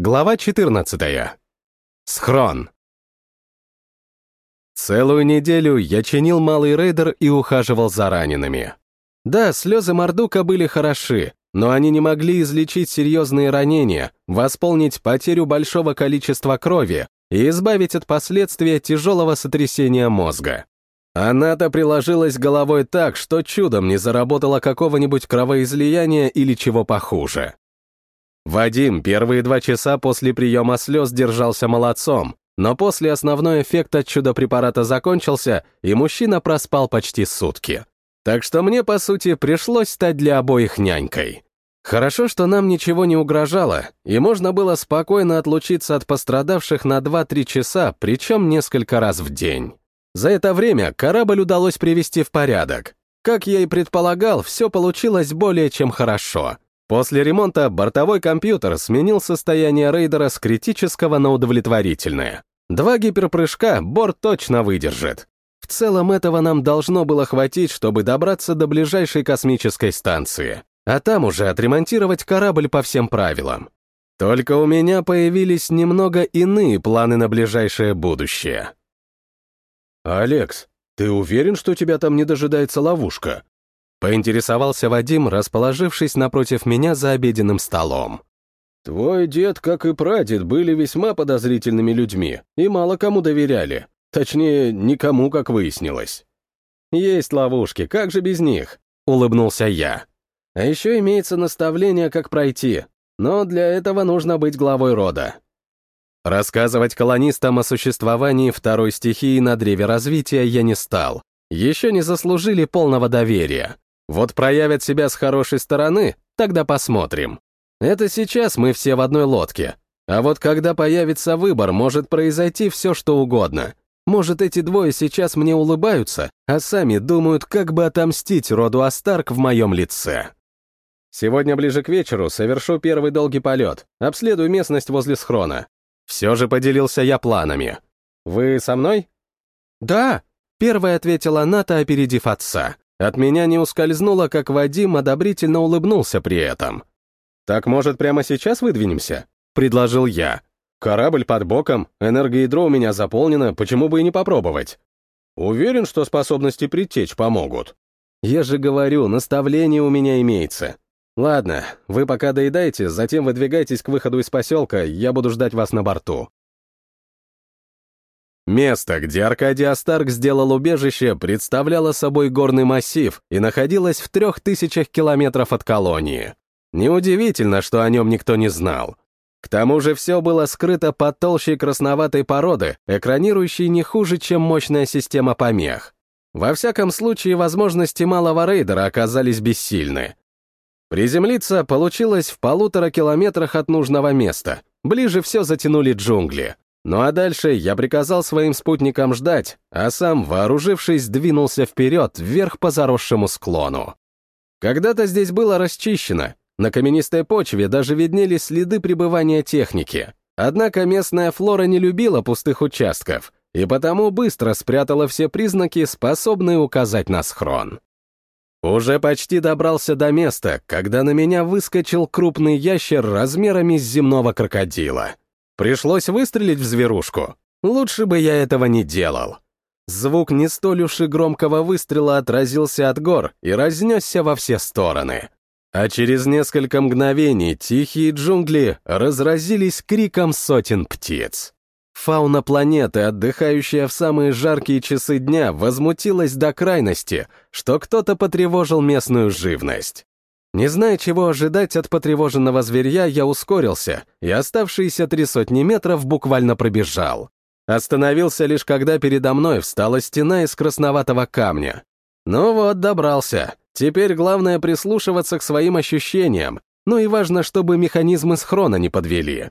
Глава 14. Схрон. Целую неделю я чинил малый рейдер и ухаживал за ранеными. Да, слезы Мордука были хороши, но они не могли излечить серьезные ранения, восполнить потерю большого количества крови и избавить от последствия тяжелого сотрясения мозга. Она-то приложилась головой так, что чудом не заработала какого-нибудь кровоизлияния или чего похуже. Вадим первые два часа после приема слез держался молодцом, но после основной эффект от чудо-препарата закончился, и мужчина проспал почти сутки. Так что мне, по сути, пришлось стать для обоих нянькой. Хорошо, что нам ничего не угрожало, и можно было спокойно отлучиться от пострадавших на 2-3 часа, причем несколько раз в день. За это время корабль удалось привести в порядок. Как я и предполагал, все получилось более чем хорошо — После ремонта бортовой компьютер сменил состояние рейдера с критического на удовлетворительное. Два гиперпрыжка борт точно выдержит. В целом этого нам должно было хватить, чтобы добраться до ближайшей космической станции, а там уже отремонтировать корабль по всем правилам. Только у меня появились немного иные планы на ближайшее будущее. «Алекс, ты уверен, что тебя там не дожидается ловушка?» Поинтересовался Вадим, расположившись напротив меня за обеденным столом. «Твой дед, как и прадед, были весьма подозрительными людьми и мало кому доверяли. Точнее, никому, как выяснилось». «Есть ловушки, как же без них?» — улыбнулся я. «А еще имеется наставление, как пройти, но для этого нужно быть главой рода». Рассказывать колонистам о существовании второй стихии на древе развития я не стал. Еще не заслужили полного доверия. Вот проявят себя с хорошей стороны, тогда посмотрим. Это сейчас мы все в одной лодке. А вот когда появится выбор, может произойти все, что угодно. Может, эти двое сейчас мне улыбаются, а сами думают, как бы отомстить роду Астарк в моем лице. Сегодня ближе к вечеру совершу первый долгий полет, обследую местность возле схрона. Все же поделился я планами. Вы со мной? Да, первая ответила Ната, опередив отца. От меня не ускользнуло, как Вадим одобрительно улыбнулся при этом. «Так, может, прямо сейчас выдвинемся?» — предложил я. «Корабль под боком, энергоядро у меня заполнено, почему бы и не попробовать?» «Уверен, что способности притечь помогут». «Я же говорю, наставление у меня имеется. Ладно, вы пока доедайте, затем выдвигайтесь к выходу из поселка, я буду ждать вас на борту». Место, где Аркадий Астарк сделал убежище, представляло собой горный массив и находилось в трех тысячах километров от колонии. Неудивительно, что о нем никто не знал. К тому же все было скрыто под толщей красноватой породы, экранирующей не хуже, чем мощная система помех. Во всяком случае, возможности малого рейдера оказались бессильны. Приземлиться получилось в полутора километрах от нужного места. Ближе все затянули джунгли. Ну а дальше я приказал своим спутникам ждать, а сам, вооружившись, двинулся вперед, вверх по заросшему склону. Когда-то здесь было расчищено, на каменистой почве даже виднелись следы пребывания техники. Однако местная флора не любила пустых участков, и потому быстро спрятала все признаки, способные указать на схрон. Уже почти добрался до места, когда на меня выскочил крупный ящер размерами с земного крокодила — Пришлось выстрелить в зверушку. Лучше бы я этого не делал. Звук не столь уж и громкого выстрела отразился от гор и разнесся во все стороны. А через несколько мгновений тихие джунгли разразились криком сотен птиц. Фауна планеты, отдыхающая в самые жаркие часы дня, возмутилась до крайности, что кто-то потревожил местную живность. Не зная, чего ожидать от потревоженного зверья, я ускорился и оставшиеся три сотни метров буквально пробежал. Остановился лишь когда передо мной встала стена из красноватого камня. Ну вот, добрался. Теперь главное прислушиваться к своим ощущениям, ну и важно, чтобы механизмы схрона не подвели.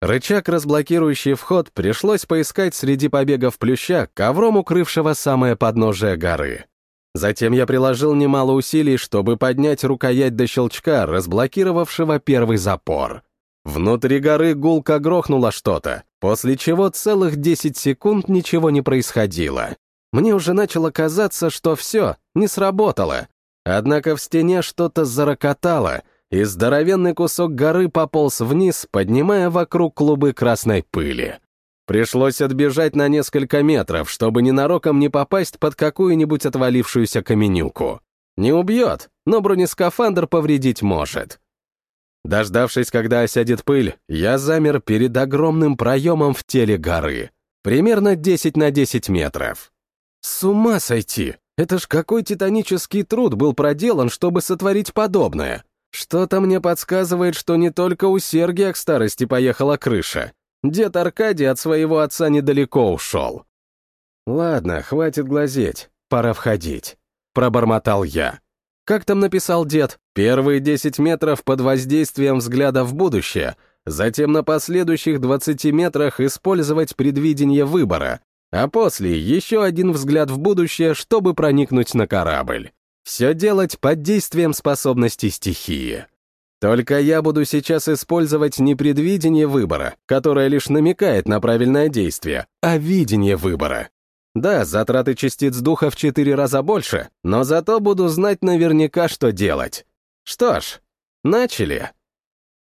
Рычаг, разблокирующий вход, пришлось поискать среди побегов плюща, ковром укрывшего самое подножие горы. Затем я приложил немало усилий, чтобы поднять рукоять до щелчка, разблокировавшего первый запор. Внутри горы гулко грохнуло что-то, после чего целых 10 секунд ничего не происходило. Мне уже начало казаться, что все, не сработало. Однако в стене что-то зарокотало, и здоровенный кусок горы пополз вниз, поднимая вокруг клубы красной пыли. Пришлось отбежать на несколько метров, чтобы ненароком не попасть под какую-нибудь отвалившуюся каменюку. Не убьет, но бронескафандр повредить может. Дождавшись, когда осядет пыль, я замер перед огромным проемом в теле горы. Примерно 10 на 10 метров. С ума сойти! Это ж какой титанический труд был проделан, чтобы сотворить подобное. Что-то мне подсказывает, что не только у Сергия к старости поехала крыша. Дед Аркадий от своего отца недалеко ушел. Ладно, хватит глазеть, пора входить. Пробормотал я. Как там написал дед? Первые 10 метров под воздействием взгляда в будущее, затем на последующих 20 метрах использовать предвидение выбора, а после еще один взгляд в будущее, чтобы проникнуть на корабль. Все делать под действием способности стихии. Только я буду сейчас использовать не предвидение выбора, которое лишь намекает на правильное действие, а видение выбора. Да, затраты частиц духа в четыре раза больше, но зато буду знать наверняка, что делать. Что ж, начали.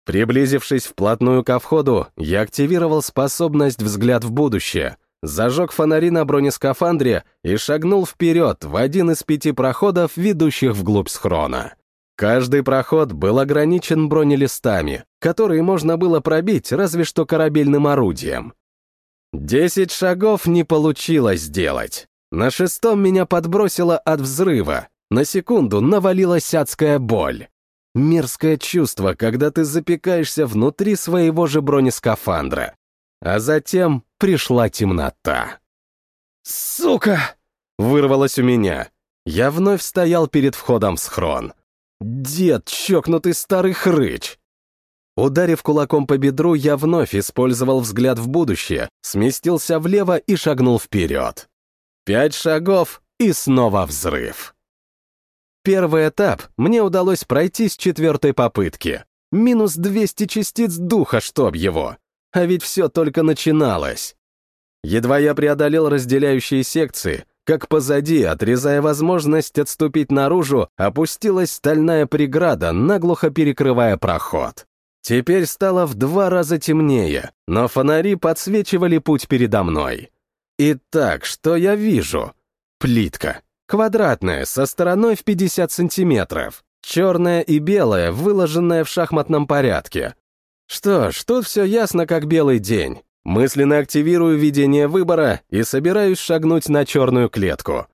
Приблизившись вплотную ко входу, я активировал способность «Взгляд в будущее», зажег фонари на бронескафандре и шагнул вперед в один из пяти проходов, ведущих вглубь схрона. Каждый проход был ограничен бронелистами, которые можно было пробить разве что корабельным орудием. Десять шагов не получилось сделать. На шестом меня подбросило от взрыва. На секунду навалилась адская боль. Мерзкое чувство, когда ты запекаешься внутри своего же бронескафандра. А затем пришла темнота. «Сука!» — вырвалось у меня. Я вновь стоял перед входом в схрон. «Дед, чокнутый старый хрыч!» Ударив кулаком по бедру, я вновь использовал взгляд в будущее, сместился влево и шагнул вперед. Пять шагов и снова взрыв. Первый этап мне удалось пройти с четвертой попытки. Минус 200 частиц духа, чтоб его. А ведь все только начиналось. Едва я преодолел разделяющие секции, как позади, отрезая возможность отступить наружу, опустилась стальная преграда, наглухо перекрывая проход. Теперь стало в два раза темнее, но фонари подсвечивали путь передо мной. Итак, что я вижу? Плитка. Квадратная, со стороной в 50 сантиметров. Черная и белая, выложенная в шахматном порядке. Что ж, тут все ясно, как белый день. Мысленно активирую видение выбора и собираюсь шагнуть на черную клетку.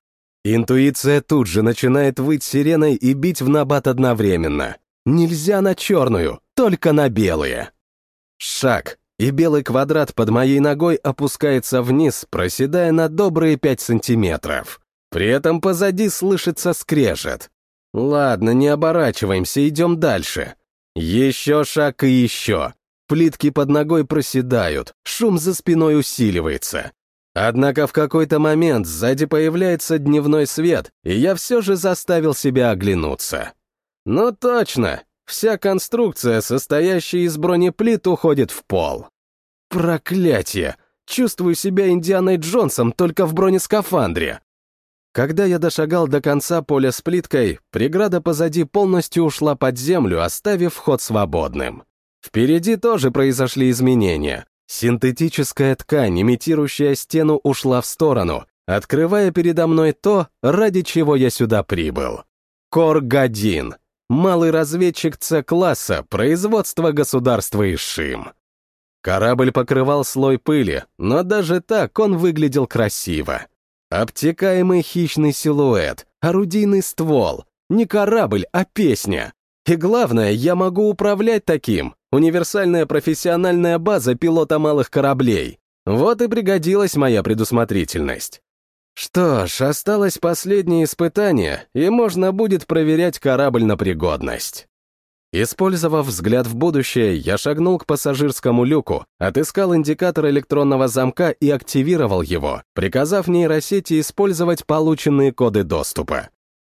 Интуиция тут же начинает выть сиреной и бить в набат одновременно. Нельзя на черную, только на белые. Шаг, и белый квадрат под моей ногой опускается вниз, проседая на добрые пять сантиметров. При этом позади слышится скрежет. Ладно, не оборачиваемся, идем дальше. Еще шаг и еще. Плитки под ногой проседают, шум за спиной усиливается. Однако в какой-то момент сзади появляется дневной свет, и я все же заставил себя оглянуться. Ну точно, вся конструкция, состоящая из бронеплит, уходит в пол. Проклятие! Чувствую себя Индианой Джонсом только в бронескафандре. Когда я дошагал до конца поля с плиткой, преграда позади полностью ушла под землю, оставив вход свободным. Впереди тоже произошли изменения. Синтетическая ткань, имитирующая стену, ушла в сторону, открывая передо мной то, ради чего я сюда прибыл. Коргадин. Малый разведчик С-класса, производство государства Ишим. Корабль покрывал слой пыли, но даже так он выглядел красиво. Обтекаемый хищный силуэт, орудийный ствол. Не корабль, а песня. И главное, я могу управлять таким. Универсальная профессиональная база пилота малых кораблей. Вот и пригодилась моя предусмотрительность. Что ж, осталось последнее испытание, и можно будет проверять корабль на пригодность. Использовав взгляд в будущее, я шагнул к пассажирскому люку, отыскал индикатор электронного замка и активировал его, приказав нейросети использовать полученные коды доступа.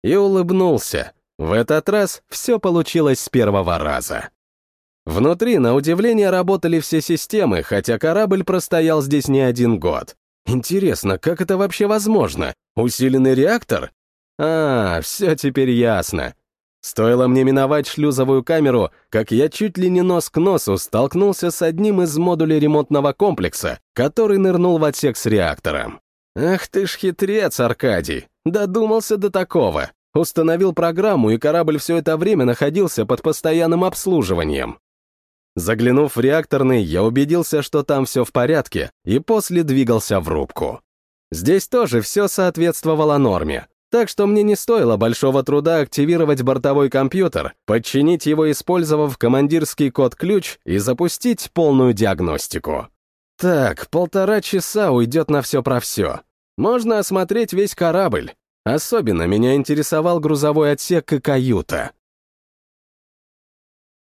И улыбнулся. В этот раз все получилось с первого раза. Внутри, на удивление, работали все системы, хотя корабль простоял здесь не один год. Интересно, как это вообще возможно? Усиленный реактор? А, все теперь ясно. Стоило мне миновать шлюзовую камеру, как я чуть ли не нос к носу столкнулся с одним из модулей ремонтного комплекса, который нырнул в отсек с реактором. Ах ты ж хитрец, Аркадий! Додумался до такого. Установил программу, и корабль все это время находился под постоянным обслуживанием. Заглянув в реакторный, я убедился, что там все в порядке, и после двигался в рубку. Здесь тоже все соответствовало норме, так что мне не стоило большого труда активировать бортовой компьютер, подчинить его, использовав командирский код-ключ и запустить полную диагностику. Так, полтора часа уйдет на все про все. Можно осмотреть весь корабль. Особенно меня интересовал грузовой отсек и каюта.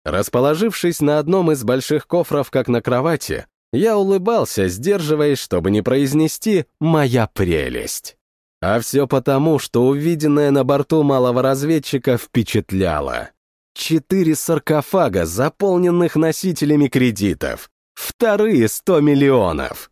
Расположившись на одном из больших кофров, как на кровати, я улыбался, сдерживаясь, чтобы не произнести «моя прелесть». А все потому, что увиденное на борту малого разведчика впечатляло. Четыре саркофага, заполненных носителями кредитов. Вторые сто миллионов.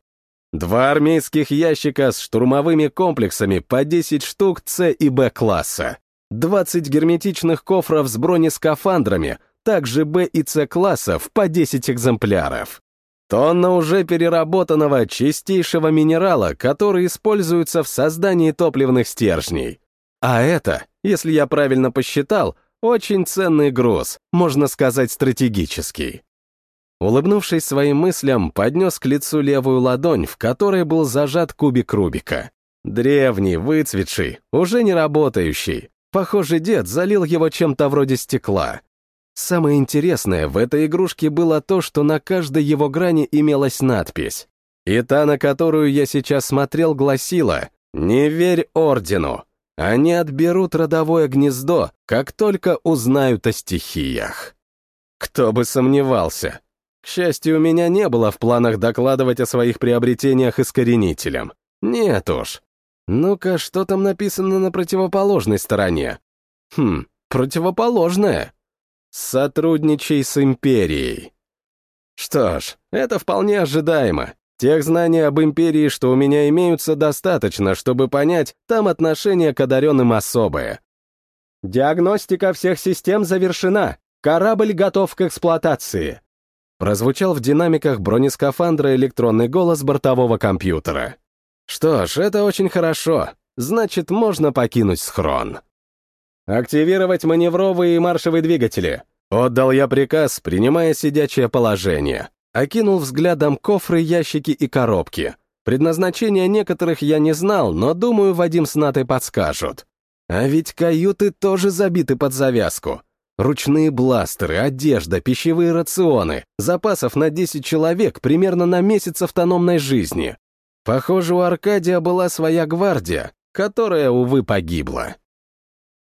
Два армейских ящика с штурмовыми комплексами по 10 штук С и Б класса. 20 герметичных кофров с бронескафандрами, также Б и С классов по 10 экземпляров. Тонна уже переработанного чистейшего минерала, который используется в создании топливных стержней. А это, если я правильно посчитал, очень ценный груз, можно сказать, стратегический. Улыбнувшись своим мыслям, поднес к лицу левую ладонь, в которой был зажат кубик Рубика. Древний, выцветший, уже не работающий. Похоже, дед залил его чем-то вроде стекла. Самое интересное в этой игрушке было то, что на каждой его грани имелась надпись. И та, на которую я сейчас смотрел, гласила «Не верь ордену! Они отберут родовое гнездо, как только узнают о стихиях». Кто бы сомневался. К счастью, у меня не было в планах докладывать о своих приобретениях искоренителям. Нет уж. Ну-ка, что там написано на противоположной стороне? Хм, противоположное. Сотрудничай с империей. Что ж, это вполне ожидаемо. Тех знаний об империи, что у меня имеются, достаточно, чтобы понять, там отношение к одаренным особое. Диагностика всех систем завершена. Корабль готов к эксплуатации. Прозвучал в динамиках бронескафандра электронный голос бортового компьютера. Что ж, это очень хорошо. Значит, можно покинуть схрон. «Активировать маневровые и маршевые двигатели!» Отдал я приказ, принимая сидячее положение. Окинул взглядом кофры, ящики и коробки. Предназначение некоторых я не знал, но, думаю, Вадим с Натой подскажут. А ведь каюты тоже забиты под завязку. Ручные бластеры, одежда, пищевые рационы, запасов на 10 человек примерно на месяц автономной жизни. Похоже, у Аркадия была своя гвардия, которая, увы, погибла.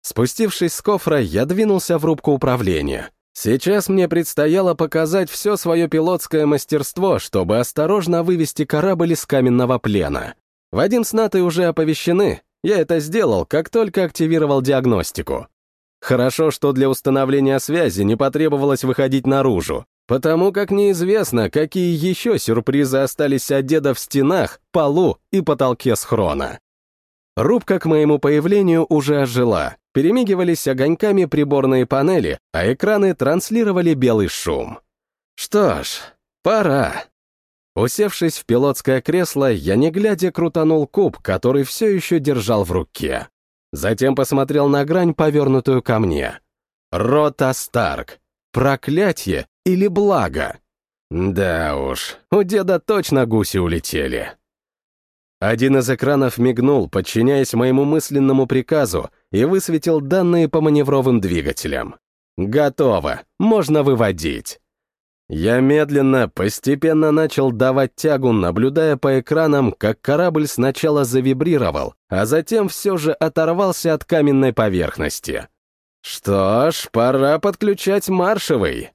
Спустившись с кофра, я двинулся в рубку управления. Сейчас мне предстояло показать все свое пилотское мастерство, чтобы осторожно вывести корабль из каменного плена. Вадим с Натой уже оповещены, я это сделал, как только активировал диагностику. Хорошо, что для установления связи не потребовалось выходить наружу, потому как неизвестно, какие еще сюрпризы остались от деда в стенах, полу и потолке схрона. Рубка к моему появлению уже ожила, перемигивались огоньками приборные панели, а экраны транслировали белый шум. Что ж, пора. Усевшись в пилотское кресло, я не глядя крутанул куб, который все еще держал в руке. Затем посмотрел на грань, повернутую ко мне. Рота Старк. Проклятье или благо? Да уж, у деда точно гуси улетели. Один из экранов мигнул, подчиняясь моему мысленному приказу, и высветил данные по маневровым двигателям. Готово, можно выводить. Я медленно, постепенно начал давать тягу, наблюдая по экранам, как корабль сначала завибрировал, а затем все же оторвался от каменной поверхности. Что ж, пора подключать маршевый.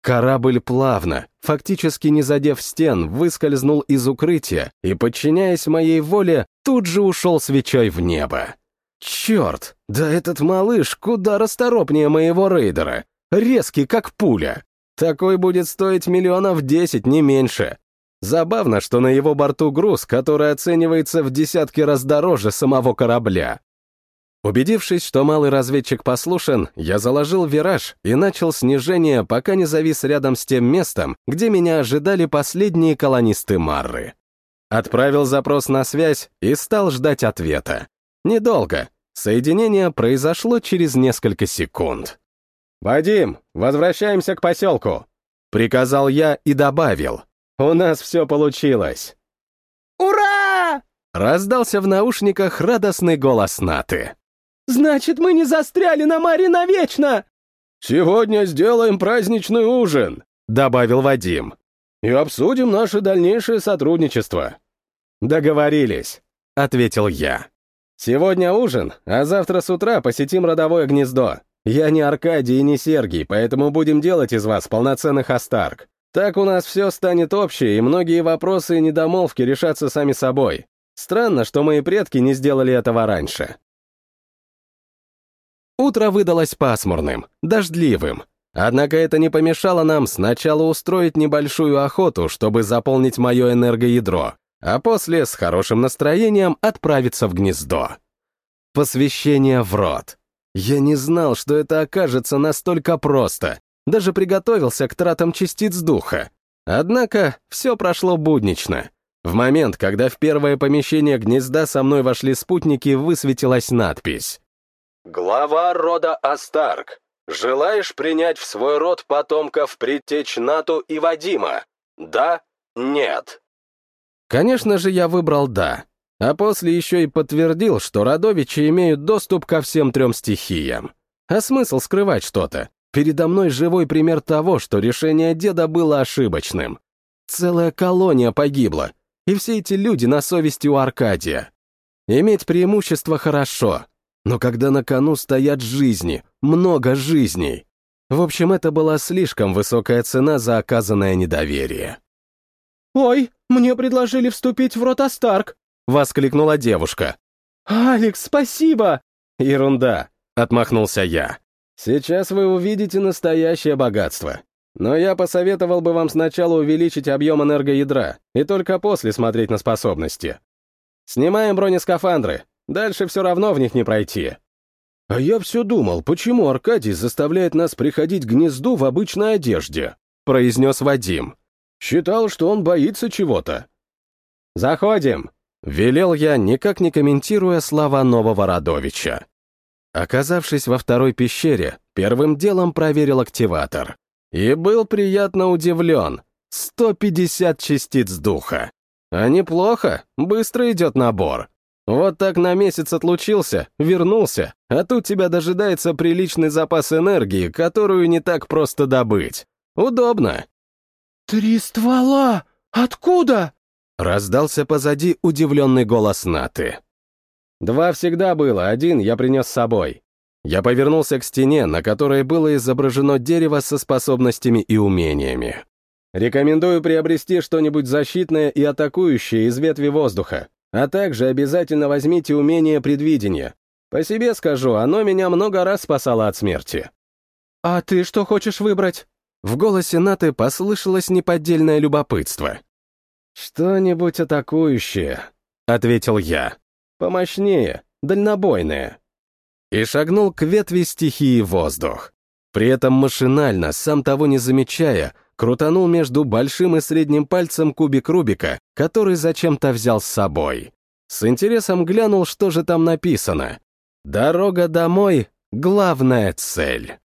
Корабль плавно, фактически не задев стен, выскользнул из укрытия и, подчиняясь моей воле, тут же ушел свечой в небо. Черт, да этот малыш куда расторопнее моего рейдера. Резкий, как пуля. Такой будет стоить миллионов десять, не меньше. Забавно, что на его борту груз, который оценивается в десятки раз дороже самого корабля. Убедившись, что малый разведчик послушен, я заложил вираж и начал снижение, пока не завис рядом с тем местом, где меня ожидали последние колонисты Марры. Отправил запрос на связь и стал ждать ответа. Недолго. Соединение произошло через несколько секунд. «Вадим, возвращаемся к поселку», — приказал я и добавил. «У нас все получилось». «Ура!» — раздался в наушниках радостный голос Наты. «Значит, мы не застряли на море навечно!» «Сегодня сделаем праздничный ужин», — добавил Вадим. «И обсудим наше дальнейшее сотрудничество». «Договорились», — ответил я. «Сегодня ужин, а завтра с утра посетим родовое гнездо. Я не Аркадий и не Сергий, поэтому будем делать из вас полноценных Астарк. Так у нас все станет общее, и многие вопросы и недомолвки решатся сами собой. Странно, что мои предки не сделали этого раньше». Утро выдалось пасмурным, дождливым. Однако это не помешало нам сначала устроить небольшую охоту, чтобы заполнить мое энергоядро, а после с хорошим настроением отправиться в гнездо. Посвящение в рот. Я не знал, что это окажется настолько просто, даже приготовился к тратам частиц духа. Однако все прошло буднично. В момент, когда в первое помещение гнезда со мной вошли спутники, высветилась надпись. «Глава рода Астарк. Желаешь принять в свой род потомков предтеч Нату и Вадима? Да? Нет?» Конечно же, я выбрал «да», а после еще и подтвердил, что родовичи имеют доступ ко всем трем стихиям. А смысл скрывать что-то? Передо мной живой пример того, что решение деда было ошибочным. Целая колония погибла, и все эти люди на совести у Аркадия. Иметь преимущество хорошо, но когда на кону стоят жизни, много жизней. В общем, это была слишком высокая цена за оказанное недоверие. «Ой, мне предложили вступить в рот Астарк!» — воскликнула девушка. «Алекс, спасибо!» «Ерунда!» — отмахнулся я. «Сейчас вы увидите настоящее богатство. Но я посоветовал бы вам сначала увеличить объем энергоядра и только после смотреть на способности. Снимаем бронескафандры, дальше все равно в них не пройти». «А я все думал, почему Аркадий заставляет нас приходить к гнезду в обычной одежде?» — произнес Вадим. Считал, что он боится чего-то. «Заходим!» — велел я, никак не комментируя слова нового Радовича. Оказавшись во второй пещере, первым делом проверил активатор. И был приятно удивлен. 150 частиц духа. А неплохо, быстро идет набор. Вот так на месяц отлучился, вернулся, а тут тебя дожидается приличный запас энергии, которую не так просто добыть. Удобно. «Три ствола! Откуда?» Раздался позади удивленный голос Наты. «Два всегда было, один я принес с собой». Я повернулся к стене, на которой было изображено дерево со способностями и умениями. Рекомендую приобрести что-нибудь защитное и атакующее из ветви воздуха, а также обязательно возьмите умение предвидения. По себе скажу, оно меня много раз спасало от смерти. «А ты что хочешь выбрать?» В голосе Наты послышалось неподдельное любопытство. «Что-нибудь атакующее», — ответил я. «Помощнее, дальнобойное». И шагнул к ветви стихии воздух. При этом машинально, сам того не замечая, крутанул между большим и средним пальцем кубик Рубика, который зачем-то взял с собой. С интересом глянул, что же там написано. «Дорога домой — главная цель».